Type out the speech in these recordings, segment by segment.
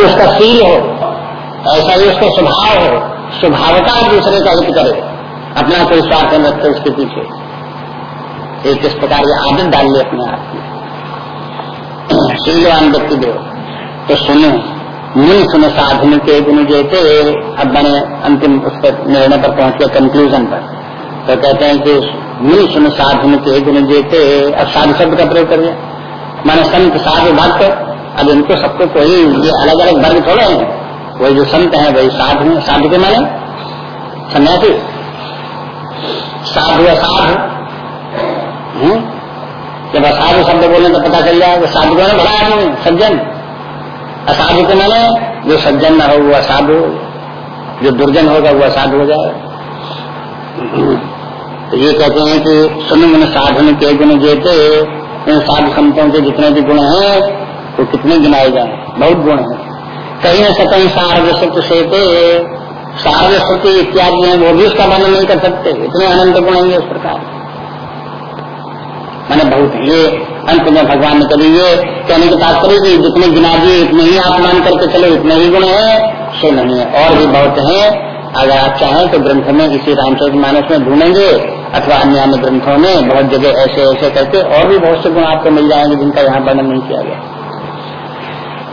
उसका सील हो, ऐसा ही उसका स्वभाव हो, स्वभावता दूसरे का हित करे, अपना कोई स्वार्थ न रखते उसके पीछे। एक इस प्रकार की आदत डाल ले अपने आप की। शीलवान व्यक्ति दो तो सुनो, मुनि सुन साधन के गुण जेते अब मैंने अंतिम उस पर निर्णय पर पहुँच गया कंक्लूजन पर। तो कहते हैं कि मुनि सुन साधन के गुण जेते अब साधु शब्द का प्रयोग करिए। माने संत, साधु, भक्त अब इनको सबको कोई ये अलग अलग वर्ग थोड़े हैं। वही जो संत है, वही साधु साधु के माने सन्यासी। साधु असाधु हम्म? जब असाधु शब्द बोले तो पता चल जाएगा साधु को बड़ा आदमी सज्जन। असाधु के माने जो सज्जन न हो, वो असाधु। जो दुर्जन होगा, वो असाधु हो जाए तो ये कहते हैं कि सुन मन साधन के गुण जेते, इन साधु संतों के जितने भी गुण हैं वो कितने गिनाए जाए? बहुत गुण है। कहीं न सकहीं सार्व सत्य से सार्व इत्यादि है, वो भी उसका वर्णन नहीं कर सकते। इतने अनंत गुण हैं इस प्रकार। मैंने बहुत ये अंत में भगवान ने कभी ये कहने की करी कि जितने गिना दिए, इतने ही आप मान करके चलो, इतने ही गुण है, सो नहीं है। और भी बहुत है। अगर आप चाहें तो ग्रंथ में इसी रामचरित मानस में ढूंढेंगे, अथवा अन्य अन्य ग्रंथों में बहुत जगह ऐसे ऐसे करके और भी बहुत से गुण आपको मिल जाएँगे जिनका यहाँ वर्णन नहीं किया गया।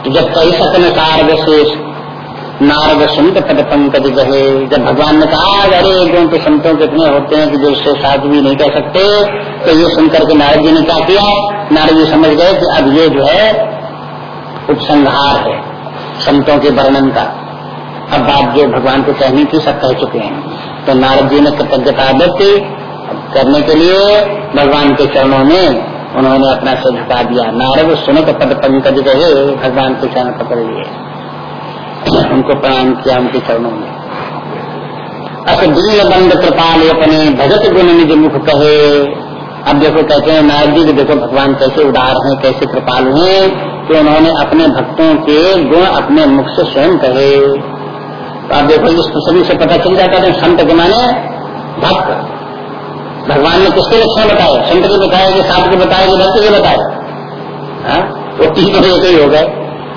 तो जब कई सकन कार विशेष नारद सुनत पद पंकज गहे जब भगवान ने कहा अरे गुण तो संतों के इतने होते हैं कि जो उससे भी नहीं कह सकते। तो ये सुनकर के नारद जी ने क्या किया? नारद जी समझ गए कि अब ये जो है, उपसंहार है संतों के वर्णन का। अब बात जो भगवान को कहनी थी सब कह चुके हैं। तो नारद जी ने कृतज्ञता व्यक्त करने के लिए भगवान के चरणों में उन्होंने अपना सिर झुका दिया। नारद सुनक पद पंकज गए भगवान के चरण पकड़ लिए। उनको प्रणाम किया उनके चरणों में। अस दीन बंद कृपाल अपने भगत गुण निज मुख कहे। अब देखो कहते हैं, नारद जी, देखो भगवान कैसे उदार हैं, कैसे कृपाल हैं, कि उन्होंने अपने भक्तों के गुण अपने मुख से स्वयं कहे। तो आप देखो, इस सभी से पता चल जाता है संत के माने भक्त। भगवान ने किसके लक्षण बताए संत के बताए कि सात के बताए कि भक्त के बताए हाँ? वो तीन एक ही हो गए।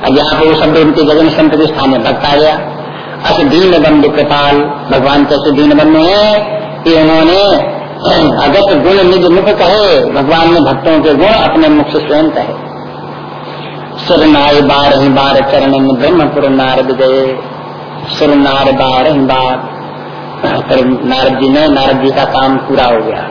अब यहाँ पे वो शब्द उनके जगह संत के स्थान में भक्त आ गया। अस दीन बंधु कृपाल, भगवान कैसे दीन बंधु है? कि उन्होंने अगत गुण निज मुख कहे, भगवान ने भक्तों के गुण अपने मुख से स्वयं कहे। सुर नार ही बार चरण ब्रह्मपुर नारद गए। सुर नार बार ही बार फिर नारद जी ने, नारद जी का काम पूरा हो गया।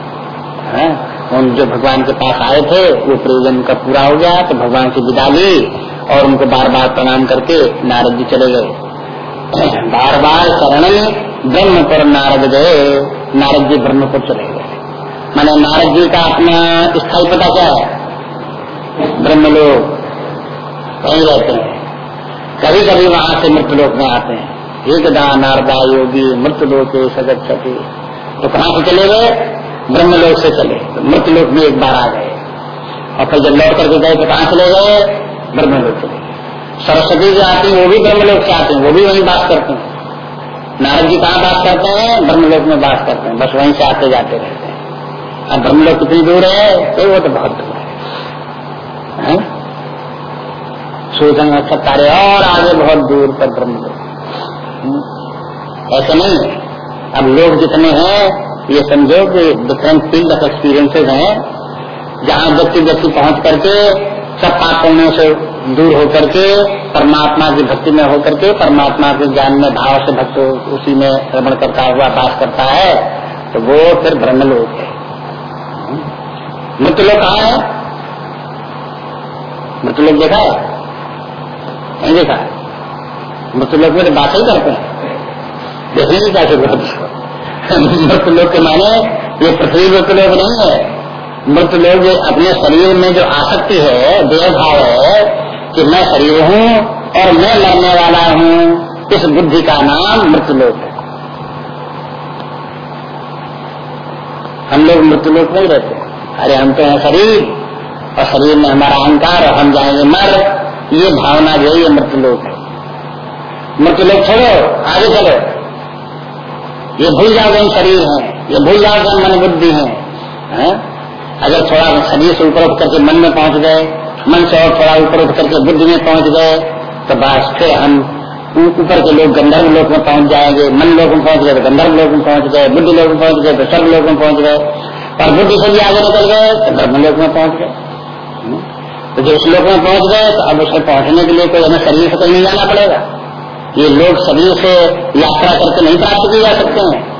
है? उन जो भगवान के पास आए थे, वो प्रयोजन का पूरा हो गया तो भगवान से विदा ली और उनको बार बार प्रणाम करके नारद जी चले गए। बार बार शरण ब्रह्मपुर नारद गए, नारद जी ब्रह्मपुर चले गए। मैंने नारद जी का अपना स्थायी पता क्या है? ब्रह्म लोग वहीं रहते हैं। कभी कभी वहाँ से मृत्यलोक में आते हैं। एक दा नारदा योगी मृत्यलोक सगत सके तो कहाँ से चले गए? ब्रह्म ब्रह्मलोक से चले। तो मृत्यलोक में एक बार आ गए। और फिर जब लौट करके गए तो कहाँ चले गए? ब्रह्म ब्रह्मलोक चले सरस्वती जो आती है वो भी ब्रह्मलोक से आते हैं वो भी वहीं बात करते हैं। नारद जी कहाँ बात करते हैं? ब्रह्मलोक में बात करते हैं बस वहीं से आते जाते रहते हैं। अब ब्रह्मलोक कितनी दूर है? तो वो तो बहुत दूर है, सूचन नक्षत्र तारे और आगे बहुत दूर पर ब्रह्मलोक? ऐसे नहीं अब लोग जितने हैं, ये समझो कि डिफरेंट फ़ील्ड ऑफ़ एक्सपीरियंसेस हैं, जहाँ व्यक्ति व्यक्ति पहुँच करके, सब पापों से दूर होकर के, परमात्मा की भक्ति में होकर के, परमात्मा के ज्ञान में, भाव से भक्त उसी में श्रवण करता हुआ, बास करता है तो वो फिर ब्रह्म लोग है। मृत्यलोक कहा है? मृत्यलोक देखा है? नहीं देखा मृत्यलोक में तो बात ही। करते हैं देखने की कैसे बहुत मृत लोग के माने, ये पृथ्वी मृत लोग नहीं है। मृत लोग अपने शरीर में जो आसक्ति है देह भाव है, कि मैं शरीर हूँ और मैं मरने वाला हूँ, इस बुद्धि का नाम मृत्यलोक है। हम लोग मृत्युलोक नहीं रहते। अरे हम तो हैं शरीर, और शरीर में हमारा अहंकार हम जाएँगे मर। ये भावना जो है, ये मृत्युलोक है। मृत्युलोक छोड़ो आगे चलो। ये भूल जाओ हम शरीर है, ये भूल जाओ हम मन बुद्धि है? अगर थोड़ा शरीर से ऊपर उठ करके मन में पहुँच गए, मन से और थोड़ा ऊपर उठ करके बुद्धि में पहुँच गए तो बस फिर हम ऊपर के लोग गंधर्व लोग में पहुँच जाएँगे, मन लोग में पहुँच गए तो गंधर्व लोग में पहुँच गए, बुद्धि लोग में पहुँच गए तो सर्व लोग में पहुँच गए। पर बुद्धि से भी आगे निकल गए तो ब्रह्म लोग में पहुँच गए। तो जो उस लोग में पहुँच गए तो अब उसमें पहुँचने के लिए कोई हमें शरीर से कहीं नहीं जाना पड़ेगा। ये लोग शरीर से यात्रा करके नहीं प्राप्त किए जा सकते हैं।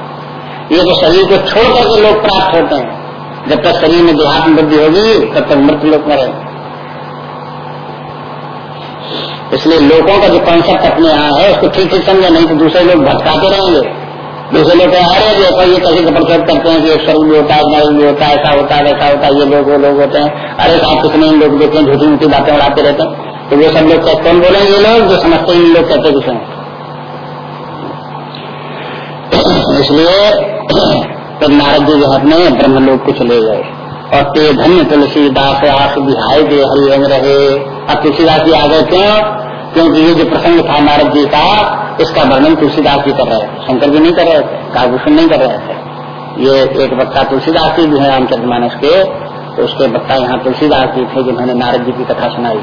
ये तो शरीर को छोड़ करके लोग प्राप्त होते हैं। जब तक शरीर में देहात्म वृद्धि होगी, तब तक मृत्यु लोग में रहेंगे। इसलिए लोगों का जो कॉन्सेप्ट अपने यहाँ है, उसको ठीक ठीक समझे, नहीं तो दूसरे लोग भटकाते रहेंगे। दूसरे लोग अरे देखो ये कैसे प्रचार करते हैं कि एक स्वरूप भी होता है नल भी होता है, ऐसा होता है, वैसा होता है, ये लोग, वो लोग होते हैं। अरे साहब, कितने लोग हैं झूठी मूठी बातें उड़ाते रहते हैं। तो वो सब लोग कौन बोलेंगे लोग जो समझते हैं लोग कहते कुछ इसलिए तो नारद जी जो अपने ब्रह्म लोग को चले गए। और ते धन्य तुलसीदास आस बिहाय दे हरि रहे। अब तुलसीदास जी आ गए क्यों? क्योंकि ये जो प्रसंग था नारद जी का, इसका वर्णन तुलसीदास जी कर रहे थे। शंकर जी नहीं कर रहे थे काभूषण नहीं कर रहे थे। ये एक वक्ता तुलसीदास जी भी है रामचंद्र मानस के तो उसके वक्ता यहाँ तुलसीदास जी थे जिन्होंने नारद जी की कथा सुनाई।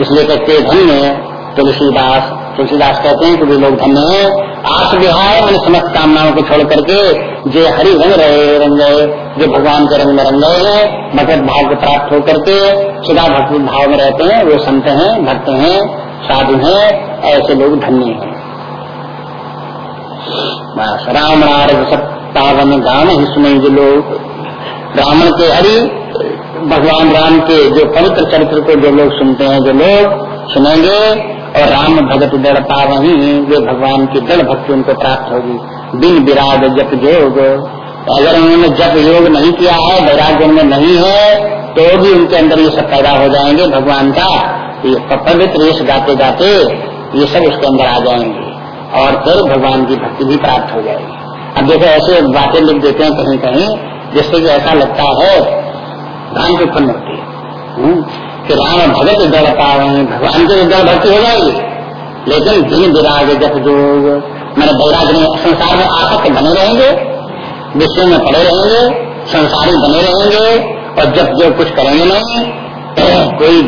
इसलिए कहते धन्य तुलसीदास। तुलसीदास कहते हैं कि वे लोग धन्य है। आस मैंने समस्त कामनाओं को छोड़ करके जो हरि रंग रहे रंग गए जो भगवान के रंग में रंग गए हैं, भगवत भाव को प्राप्त होकर के सदा भक्ति भाव में रहते हैं, वो संत हैं, भक्त हैं, साधु हैं, ऐसे लोग धन्य हैं। राम नारद सत्तावन गान ही सुने जो लोग। ब्राह्मण के हरि भगवान राम के जो पवित्र चरित्र को जो लोग सुनते हैं, जो लोग सुनेंगे और राम भगत दृढ़ पावही वे भगवान की दृढ़ भक्ति उनको प्राप्त होगी। दिन विराग जप योग अगर उन्होंने जप योग नहीं किया है, वैराग्य उनमें नहीं है तो भी उनके अंदर ये सब पैदा हो जाएँगे भगवान का। ये पवित्र रेस गाते गाते ये सब उसके अंदर आ जाएँगे और फिर भगवान की भक्ति भी प्राप्त हो जाएगी। अब देखो, ऐसे बातें लिख देते हैं कहीं कहीं जिससे कि ऐसा लगता है भ्रांति उत्पन्न होती है। हम्म। कि राम भगत दड़ पावे भगवान के दड़ भक्ति हो जाएगी। लेकिन दिन विराग जब जो मैंने बैराग में संसार में आसक्त बने रहेंगे, विश्व में पड़े रहेंगे, संसारी बने रहेंगे, और जब जो कुछ करेंगे नहीं, कोई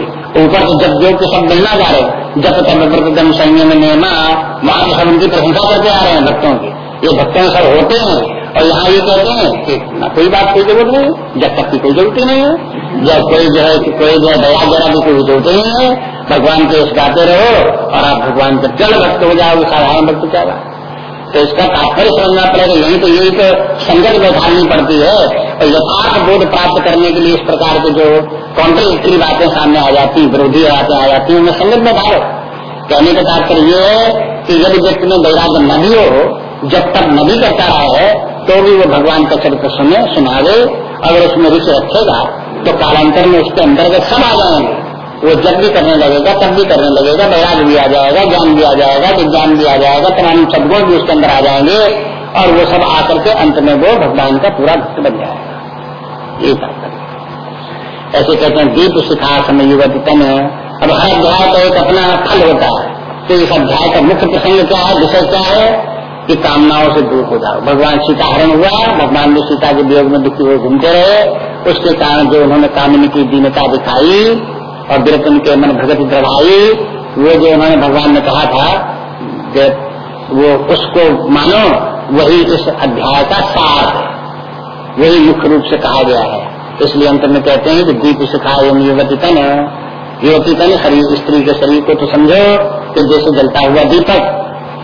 ऊपर से जब जो के सब मिलना जा रहे जब तब संयम, नियमा वहाँ सब उनकी प्रशंसा करते आ रहे हैं भक्तों की। ये भक्तों सब होते हैं। और यहाँ ये कहते हैं कि ना कोई बात कोई ज़रूरत नहीं, जब तक की कोई ज़रूरत नहीं है। जब कोई जो है कोई जो दया जरा की कोई ज़रूरत नहीं है, भगवान के गाते रहो और आप भगवान के जल भक्त हो जाओगे साधारण भक्त क्या तो इसका तात्पर्य समझना पड़ेगा। यही तो यही तो संगत बैठानी पड़ती है। और यथार्थ बोध प्राप्त करने के लिए इस प्रकार के जो कॉन्ट्रोडिक्टरी बातें सामने आ जाती है विरोधी बातें आ जाती है उनमें संगत बैठाओ कहने का तात्पर्य ये है कि यदि व्यक्ति में वैराग्य न भी हो, जब तक नहीं करता रहा है तो भी वो भगवान का चरित्र सुने सुनावे अगर उसमें रुचि रखेगा तो कालांतर में उसके अंतर्गत सब आ जाएँगे। वो जब भी करने लगेगा, तब भी करने लगेगा बैराग भी आ जाएगा, ज्ञान भी आ जाएगा, विज्ञान भी आ जाएगा तमाम सदगुण भी उसके अंदर आ जाएँगे, और वो सब आकर के अंत में वो भगवान का पूरा भक्त बन जाएगा। ये ऐसे कहते हैं, दीप सिखा समय युवती तन अब हर अध्याय का एक अपना फल होता है। तो इस अध्याय का मुख्य प्रसंग क्या है, विषय क्या है? कि कामनाओं से दूर हो जाओ। भगवान सीता हरण हुआ, भगवान ने सीता के वियोग में दुखी हुए घूमते रहे। उसके कारण जो उन्होंने कामनी की दीनता दिखाई और विरत उनके मन भगत दृढ़ाई वो जो उन्होंने भगवान ने कहा था वो उसको मानो, वही इस अध्याय का सार है। वही मुख्य रूप से कहा गया है। इसलिए अंत में कहते हैं कि दीप सिखाए युवती तन। युवती तन, शरीर, स्त्री के शरीर को तो समझो कि जैसे जलता हुआ दीपक,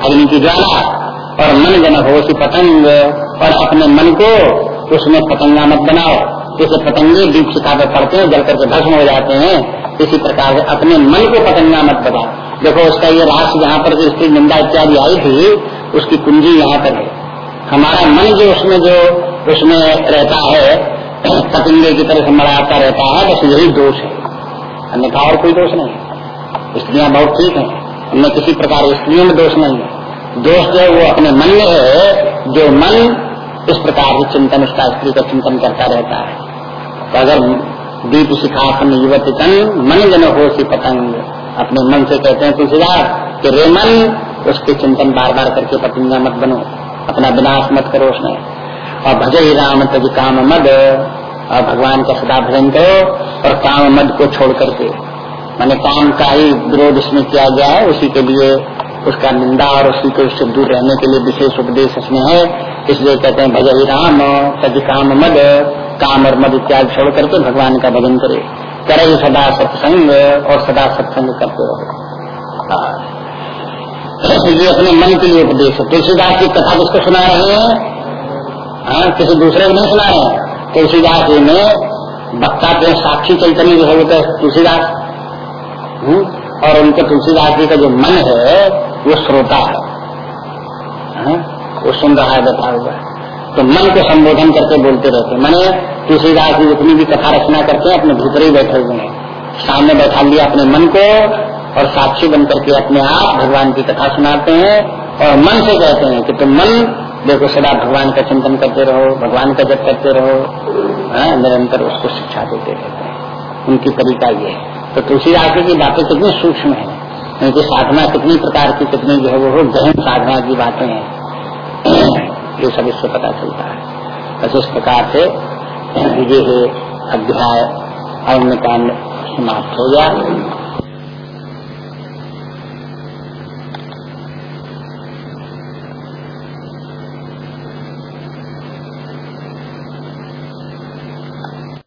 अग्नि की ज्वाला और मन जन हो सी पतंग और अपने मन को उसमें पतंगा मत बनाओ। जैसे पतंगे दीप शिखा पर पड़ते हैं, जल करके भस्म हो जाते हैं। इसी प्रकार से अपने मन को पतंगा मत बनाओ। देखो, उसका ये रास यहाँ पर स्त्री निंदा इत्यादि आई थी, उसकी कुंजी यहाँ पर है। हमारा मन जो उसमें जो उसमें रहता है, पतंगे की तरह से मड़ाता रहता है, बस यही दोष है। अन्यथा और कोई दोष नहीं स्त्रियाँ बहुत ठीक है। उनमें किसी प्रकार स्त्रियों में दोष नहीं है। दोष जो है वो अपने मन में है, जो मन इस प्रकार से चिंतन, उसका स्त्री का चिंतन करता रहता है। तो अगर दीप शिखासन युवती तन, मन जन हो सी पतंग, अपने मन से कहते हैं तुलसीदास कि रे मन, उसके चिंतन बार बार करके पतंगा मत बनो, अपना विनाश मत करो उसने और भजे ही राम तज काम मद, और भगवान का सदा भजन करो, और काम मद को छोड़ करके। मैंने काम का ही विरोध इसमें किया गया है, उसी के लिए उसका निंदा और उसी को उससे दूर रहने के लिए विशेष उपदेश इसमें है। इसलिए कहते हैं भजई राम सज काम मद काम और मद इत्यादि छोड़ करके भगवान का भजन करे। करे सदा सत्संग और सदा सत्संग करते रहो। हाँ। ये अपने मन के लिए उपदेश है। तुलसीदास की कथा किसको सुना रहे हैं? हाँ किसी दूसरे को नहीं सुना रहे हैं? तुलसीदास जी ने वक्ता के साक्षी चैतन्य जो है वो तो तुलसीदास। हम्म, और उनके तुलसीदास जी का जो मन है वो श्रोता है। हाँ? वो सुन रहा है बैठा हुआ है। तो मन को संबोधन करके बोलते रहते हैं। मैंने तुलसीदास जी जितनी भी कथा रचना करते हैं अपने भीतर ही बैठे हुए हैं। सामने बैठा लिया अपने मन को और साक्षी बन करके अपने आप भगवान की कथा सुनाते हैं और मन से कहते हैं कि तुम मन देखो सदा भगवान का चिंतन करते रहो भगवान का जप करते रहो हाँ, निरंतर उसको शिक्षा देते रहते हैं। उनकी तरीका ये है। तो तुलसीदास की बातें कितनी सूक्ष्म है। उनकी साधना कितनी प्रकार की, कितनी जो है वो गहन साधना की बातें हैं। ये सब इससे पता चलता है। बस इस प्रकार से ये अध्याय अन्य कांड समाप्त हो गया।